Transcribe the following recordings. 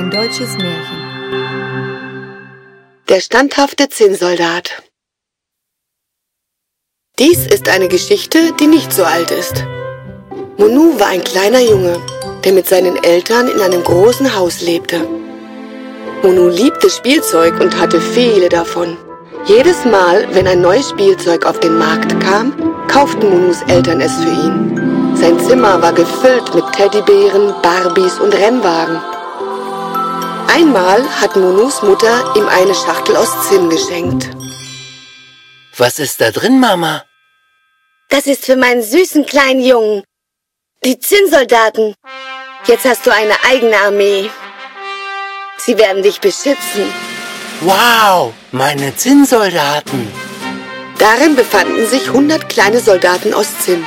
Ein deutsches Märchen. Der standhafte Zinnsoldat. Dies ist eine Geschichte, die nicht so alt ist. Monu war ein kleiner Junge, der mit seinen Eltern in einem großen Haus lebte. Monu liebte Spielzeug und hatte viele davon. Jedes Mal, wenn ein neues Spielzeug auf den Markt kam, kauften Monus Eltern es für ihn. Sein Zimmer war gefüllt mit Teddybären, Barbies und Rennwagen. Einmal hat Monus Mutter ihm eine Schachtel aus Zinn geschenkt. Was ist da drin, Mama? Das ist für meinen süßen kleinen Jungen. Die Zinnsoldaten. Jetzt hast du eine eigene Armee. Sie werden dich beschützen. Wow, meine Zinnsoldaten. Darin befanden sich 100 kleine Soldaten aus Zinn.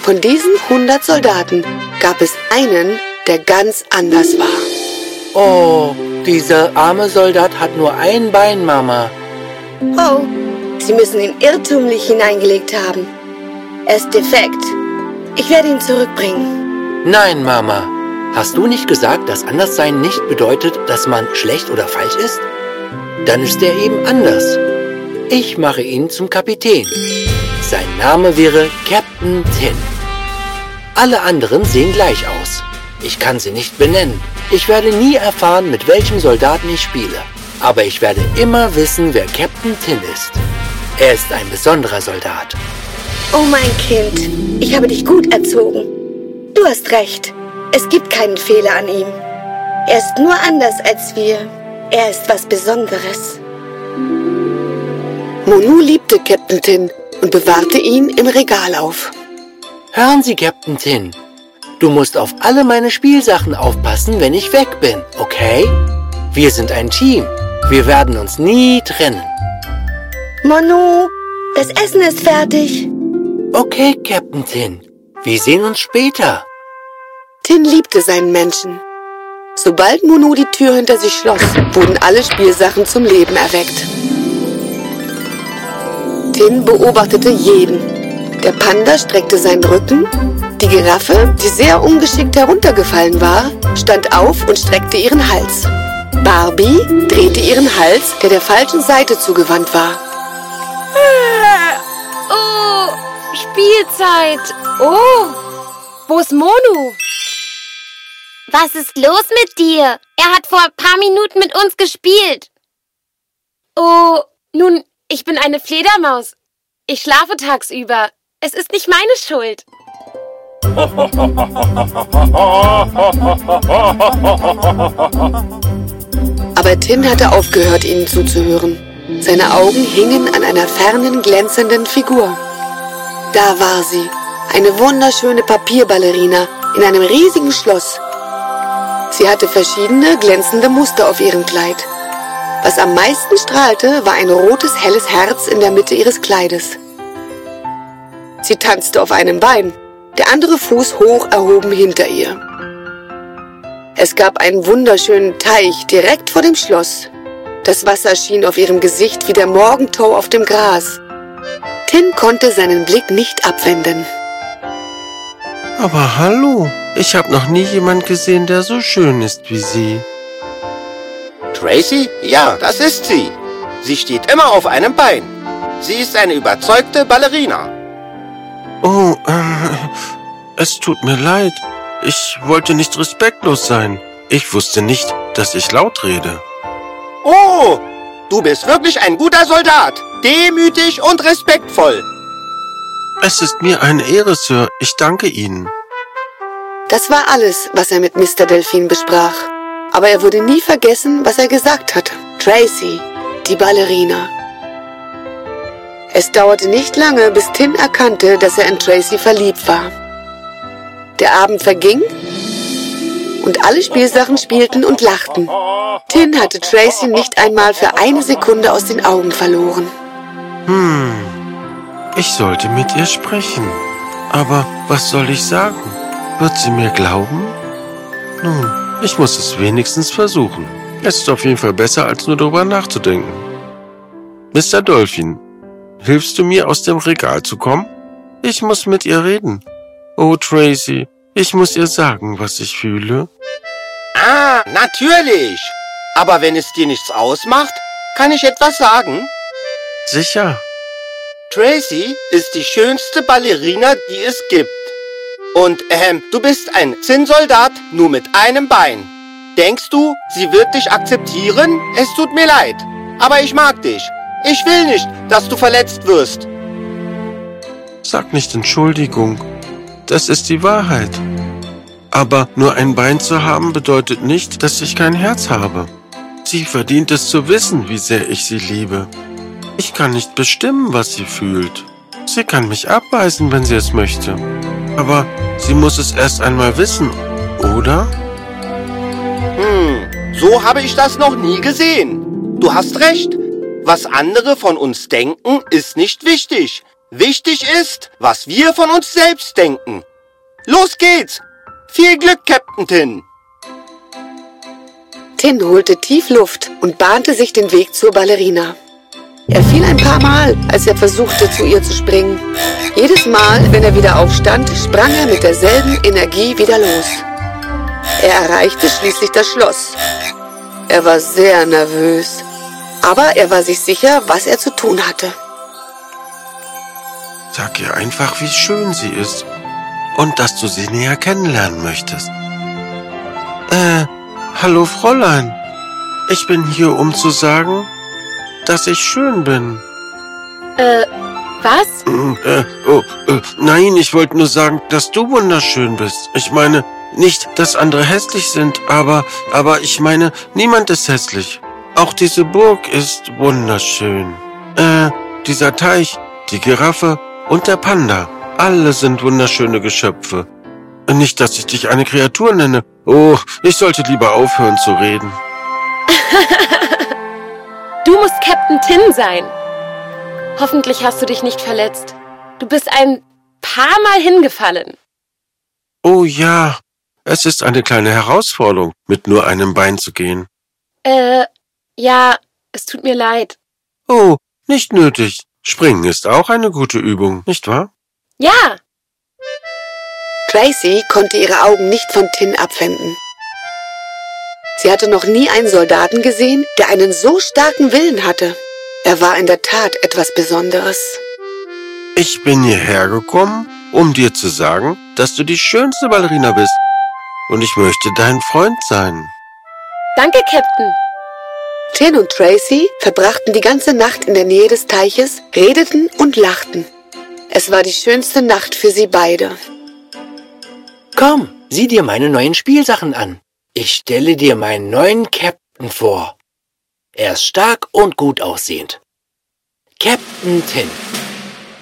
Von diesen 100 Soldaten gab es einen, der ganz anders war. Oh, dieser arme Soldat hat nur ein Bein, Mama. Oh, Sie müssen ihn irrtümlich hineingelegt haben. Er ist defekt. Ich werde ihn zurückbringen. Nein, Mama. Hast du nicht gesagt, dass Anderssein nicht bedeutet, dass man schlecht oder falsch ist? Dann ist er eben anders. Ich mache ihn zum Kapitän. Sein Name wäre Captain Tin. Alle anderen sehen gleich aus. Ich kann sie nicht benennen. Ich werde nie erfahren, mit welchem Soldaten ich spiele. Aber ich werde immer wissen, wer Captain Tin ist. Er ist ein besonderer Soldat. Oh mein Kind, ich habe dich gut erzogen. Du hast recht. Es gibt keinen Fehler an ihm. Er ist nur anders als wir. Er ist was Besonderes. Monu liebte Captain Tin und bewahrte ihn im Regal auf. Hören Sie, Captain Tin. Du musst auf alle meine Spielsachen aufpassen, wenn ich weg bin, okay? Wir sind ein Team. Wir werden uns nie trennen. Monu, das Essen ist fertig. Okay, Captain Tin. Wir sehen uns später. Tin liebte seinen Menschen. Sobald Monu die Tür hinter sich schloss, wurden alle Spielsachen zum Leben erweckt. Tin beobachtete jeden. Der Panda streckte seinen Rücken, die Giraffe, die sehr ungeschickt heruntergefallen war, stand auf und streckte ihren Hals. Barbie drehte ihren Hals, der der falschen Seite zugewandt war. Oh, Spielzeit. Oh, wo ist Monu? Was ist los mit dir? Er hat vor ein paar Minuten mit uns gespielt. Oh, nun, ich bin eine Fledermaus. Ich schlafe tagsüber. Es ist nicht meine Schuld. Aber Tin hatte aufgehört, ihnen zuzuhören. Seine Augen hingen an einer fernen, glänzenden Figur. Da war sie, eine wunderschöne Papierballerina in einem riesigen Schloss. Sie hatte verschiedene glänzende Muster auf ihrem Kleid. Was am meisten strahlte, war ein rotes, helles Herz in der Mitte ihres Kleides. Sie tanzte auf einem Bein, der andere Fuß hoch erhoben hinter ihr. Es gab einen wunderschönen Teich direkt vor dem Schloss. Das Wasser schien auf ihrem Gesicht wie der Morgentau auf dem Gras. Tin konnte seinen Blick nicht abwenden. Aber hallo, ich habe noch nie jemand gesehen, der so schön ist wie Sie. Tracy? Ja, das ist sie. Sie steht immer auf einem Bein. Sie ist eine überzeugte Ballerina. Oh, ähm, es tut mir leid. Ich wollte nicht respektlos sein. Ich wusste nicht, dass ich laut rede. Oh, du bist wirklich ein guter Soldat. Demütig und respektvoll. Es ist mir eine Ehre, Sir. Ich danke Ihnen. Das war alles, was er mit Mr. Delfin besprach. Aber er wurde nie vergessen, was er gesagt hatte. Tracy, die Ballerina. Es dauerte nicht lange, bis Tin erkannte, dass er in Tracy verliebt war. Der Abend verging und alle Spielsachen spielten und lachten. Tin hatte Tracy nicht einmal für eine Sekunde aus den Augen verloren. Hm, ich sollte mit ihr sprechen. Aber was soll ich sagen? Wird sie mir glauben? Nun, ich muss es wenigstens versuchen. Es ist auf jeden Fall besser, als nur darüber nachzudenken. Mr. Dolphin, hilfst du mir aus dem Regal zu kommen? Ich muss mit ihr reden. Oh, Tracy, ich muss ihr sagen, was ich fühle. Ja, natürlich. Aber wenn es dir nichts ausmacht, kann ich etwas sagen? Sicher. Tracy ist die schönste Ballerina, die es gibt. Und ähm, du bist ein Zinnsoldat nur mit einem Bein. Denkst du, sie wird dich akzeptieren? Es tut mir leid. Aber ich mag dich. Ich will nicht, dass du verletzt wirst. Sag nicht Entschuldigung. Das ist die Wahrheit. Aber nur ein Bein zu haben bedeutet nicht, dass ich kein Herz habe. Sie verdient es zu wissen, wie sehr ich sie liebe. Ich kann nicht bestimmen, was sie fühlt. Sie kann mich abweisen, wenn sie es möchte. Aber sie muss es erst einmal wissen, oder? Hm, so habe ich das noch nie gesehen. Du hast recht. Was andere von uns denken, ist nicht wichtig. Wichtig ist, was wir von uns selbst denken. Los geht's! Viel Glück, Captain Tin! Tin holte tief Luft und bahnte sich den Weg zur Ballerina. Er fiel ein paar Mal, als er versuchte, zu ihr zu springen. Jedes Mal, wenn er wieder aufstand, sprang er mit derselben Energie wieder los. Er erreichte schließlich das Schloss. Er war sehr nervös, aber er war sich sicher, was er zu tun hatte. Sag ihr einfach, wie schön sie ist und dass du sie näher kennenlernen möchtest. Äh, hallo Fräulein. Ich bin hier, um zu sagen, dass ich schön bin. Äh, was? Mm, Äh, oh, äh, nein, ich wollte nur sagen, dass du wunderschön bist. Ich meine, nicht, dass andere hässlich sind, aber, aber ich meine, niemand ist hässlich. Auch diese Burg ist wunderschön. Äh, dieser Teich, die Giraffe und der Panda, alle sind wunderschöne Geschöpfe. Nicht, dass ich dich eine Kreatur nenne. Oh, ich sollte lieber aufhören zu reden. Du musst Captain Tin sein. Hoffentlich hast du dich nicht verletzt. Du bist ein paar Mal hingefallen. Oh ja, es ist eine kleine Herausforderung, mit nur einem Bein zu gehen. Äh, ja, es tut mir leid. Oh, nicht nötig. Springen ist auch eine gute Übung, nicht wahr? Ja, Tracy konnte ihre Augen nicht von Tin abwenden. Sie hatte noch nie einen Soldaten gesehen, der einen so starken Willen hatte. Er war in der Tat etwas Besonderes. Ich bin hierher gekommen, um dir zu sagen, dass du die schönste Ballerina bist. Und ich möchte dein Freund sein. danke, Captain. Tin und Tracy verbrachten die ganze Nacht in der Nähe des Teiches, redeten und lachten. Es war die schönste Nacht für sie beide. Komm, sieh dir meine neuen Spielsachen an. Ich stelle dir meinen neuen Captain vor. Er ist stark und gut aussehend. Captain Tin.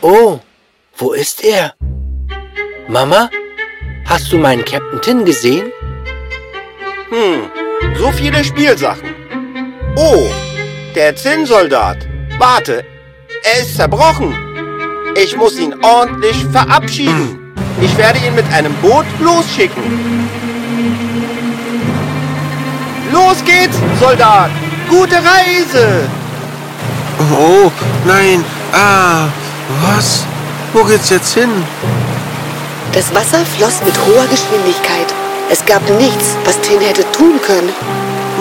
Oh, wo ist er? Mama, hast du meinen Captain Tin gesehen? Hm, so viele Spielsachen. Oh, der Zinnsoldat. Warte, er ist zerbrochen. Ich muss ihn ordentlich verabschieden. Ich werde ihn mit einem Boot losschicken. Los geht's, Soldat. Gute Reise. Oh, nein. Ah, was? Wo geht's jetzt hin? Das Wasser floss mit hoher Geschwindigkeit. Es gab nichts, was Tin hätte tun können.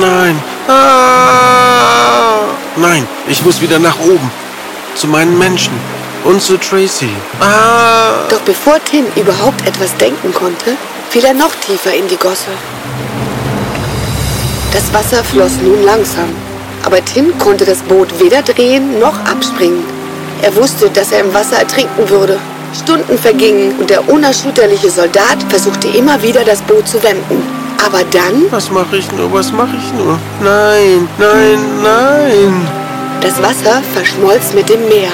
Nein. Ah! Nein, ich muss wieder nach oben. Zu meinen Menschen. Und zu Tracy. Ah! Doch bevor Tin überhaupt etwas denken konnte, fiel er noch tiefer in die Gosse. Das Wasser floss nun langsam, aber Tin konnte das Boot weder drehen noch abspringen. Er wusste, dass er im Wasser ertrinken würde. Stunden vergingen und der unerschütterliche Soldat versuchte immer wieder, das Boot zu wenden. Aber dann, Was mache ich nur? Was mache ich nur? Nein, nein, nein. das Wasser verschmolz mit dem Meer.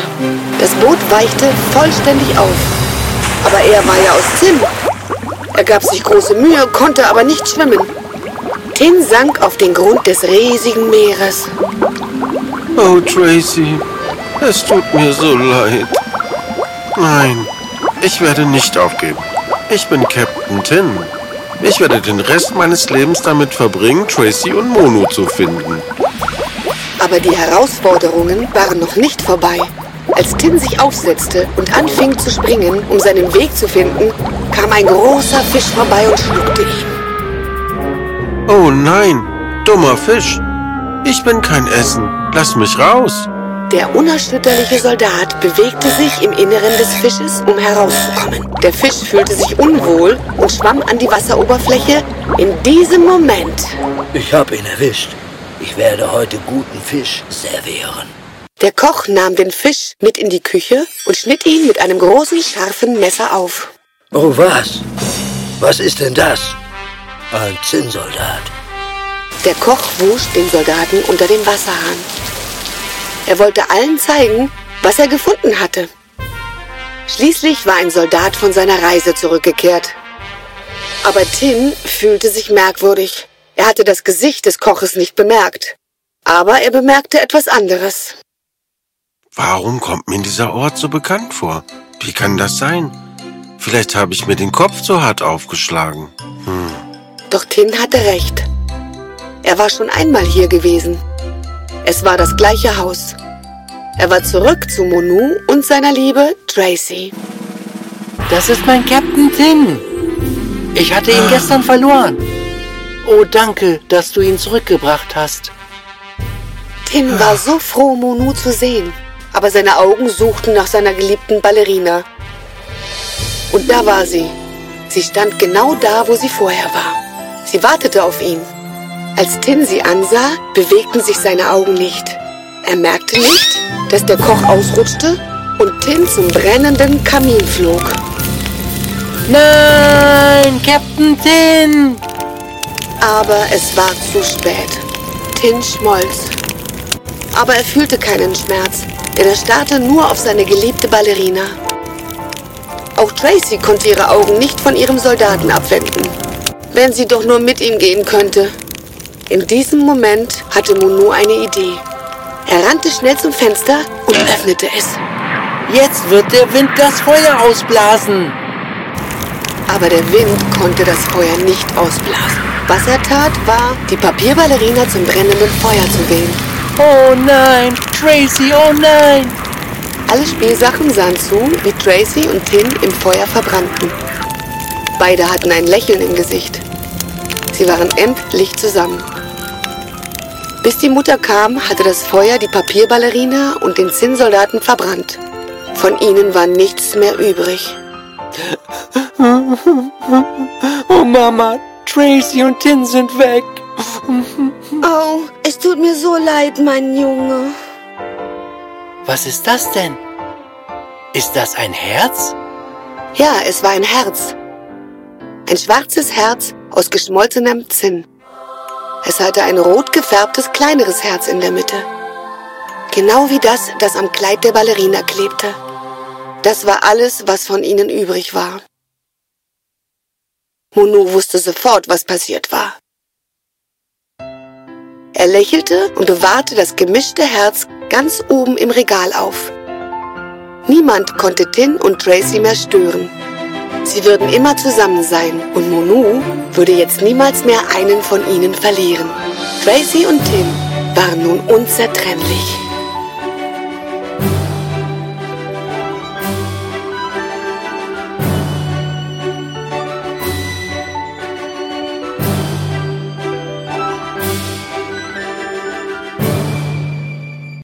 Das Boot weichte vollständig auf. Aber er war ja aus Zinn. Er gab sich große Mühe, konnte aber nicht schwimmen. Tin sank auf den Grund des riesigen Meeres. Oh, Tracy, es tut mir so leid. Nein, ich werde nicht aufgeben. Ich bin Captain Tin. Ich werde den Rest meines Lebens damit verbringen, Tracy und Mono zu finden. Aber die Herausforderungen waren noch nicht vorbei. Als Tin sich aufsetzte und anfing zu springen, um seinen Weg zu finden, kam ein großer Fisch vorbei und schluckte ihn. Oh nein, dummer Fisch. Ich bin kein Essen. Lass mich raus. Der unerschütterliche Soldat bewegte sich im Inneren des Fisches, um herauszukommen. Der Fisch fühlte sich unwohl und schwamm an die Wasseroberfläche. In diesem Moment. Ich habe ihn erwischt. Ich werde heute guten Fisch servieren. Der Koch nahm den Fisch mit in die Küche und schnitt ihn mit einem großen, scharfen Messer auf. Oh was? Was ist denn das? Ein Zinnsoldat. Der Koch wusch den Soldaten unter dem Wasserhahn. Er wollte allen zeigen, was er gefunden hatte. Schließlich war ein Soldat von seiner Reise zurückgekehrt. Aber Tin fühlte sich merkwürdig. Er hatte das Gesicht des Koches nicht bemerkt. Aber er bemerkte etwas anderes. Warum kommt mir dieser Ort so bekannt vor? Wie kann das sein? Vielleicht habe ich mir den Kopf zu hart aufgeschlagen. Hm. Doch Tin hatte recht. Er war schon einmal hier gewesen. Es war das gleiche Haus. Er war zurück zu Monu und seiner Liebe Tracy. Das ist mein Captain Tin. Ich hatte ihn gestern verloren. Oh, danke, dass du ihn zurückgebracht hast. Tin war so froh, Monu zu sehen, aber seine Augen suchten nach seiner geliebten Ballerina. Und da war sie. Sie stand genau da, wo sie vorher war. Sie wartete auf ihn. Als Tin sie ansah, bewegten sich seine Augen nicht. Er merkte nicht, dass der Koch ausrutschte und Tin zum brennenden Kamin flog. Nein, Captain Tin! Aber es war zu spät. Tin schmolz. Aber er fühlte keinen Schmerz, denn er starrte nur auf seine geliebte Ballerina. Auch Tracy konnte ihre Augen nicht von ihrem Soldaten abwenden. Wenn sie doch nur mit ihm gehen könnte. In diesem Moment hatte Monu eine Idee. Er rannte schnell zum Fenster und öffnete es. Jetzt wird der Wind das Feuer ausblasen. Aber der Wind konnte das Feuer nicht ausblasen. Was er tat, war, die Papierballerina zum brennenden Feuer zu wehen. Oh nein, Tracy, oh nein! Alle Spielsachen sahen zu, wie Tracy und Tin im Feuer verbrannten. Beide hatten ein Lächeln im Gesicht. Sie waren endlich zusammen. Bis die Mutter kam, hatte das Feuer die Papierballerina und den Zinnsoldaten verbrannt. Von ihnen war nichts mehr übrig. Oh Mama, Tracy und Tin sind weg. Oh, es tut mir so leid, mein Junge. Was ist das denn? Ist das ein Herz? Ja, es war ein Herz. Ein schwarzes Herz aus geschmolzenem Zinn. Es hatte ein rot gefärbtes kleineres Herz in der Mitte. Genau wie das, das am Kleid der Ballerina klebte. Das war alles, was von ihnen übrig war. Monu wusste sofort, was passiert war. Er lächelte und bewahrte das gemischte Herz ganz oben im Regal auf. Niemand konnte Tin und Tracy mehr stören. Sie würden immer zusammen sein und Monu würde jetzt niemals mehr einen von ihnen verlieren. Tracy und Tim waren nun unzertrennlich.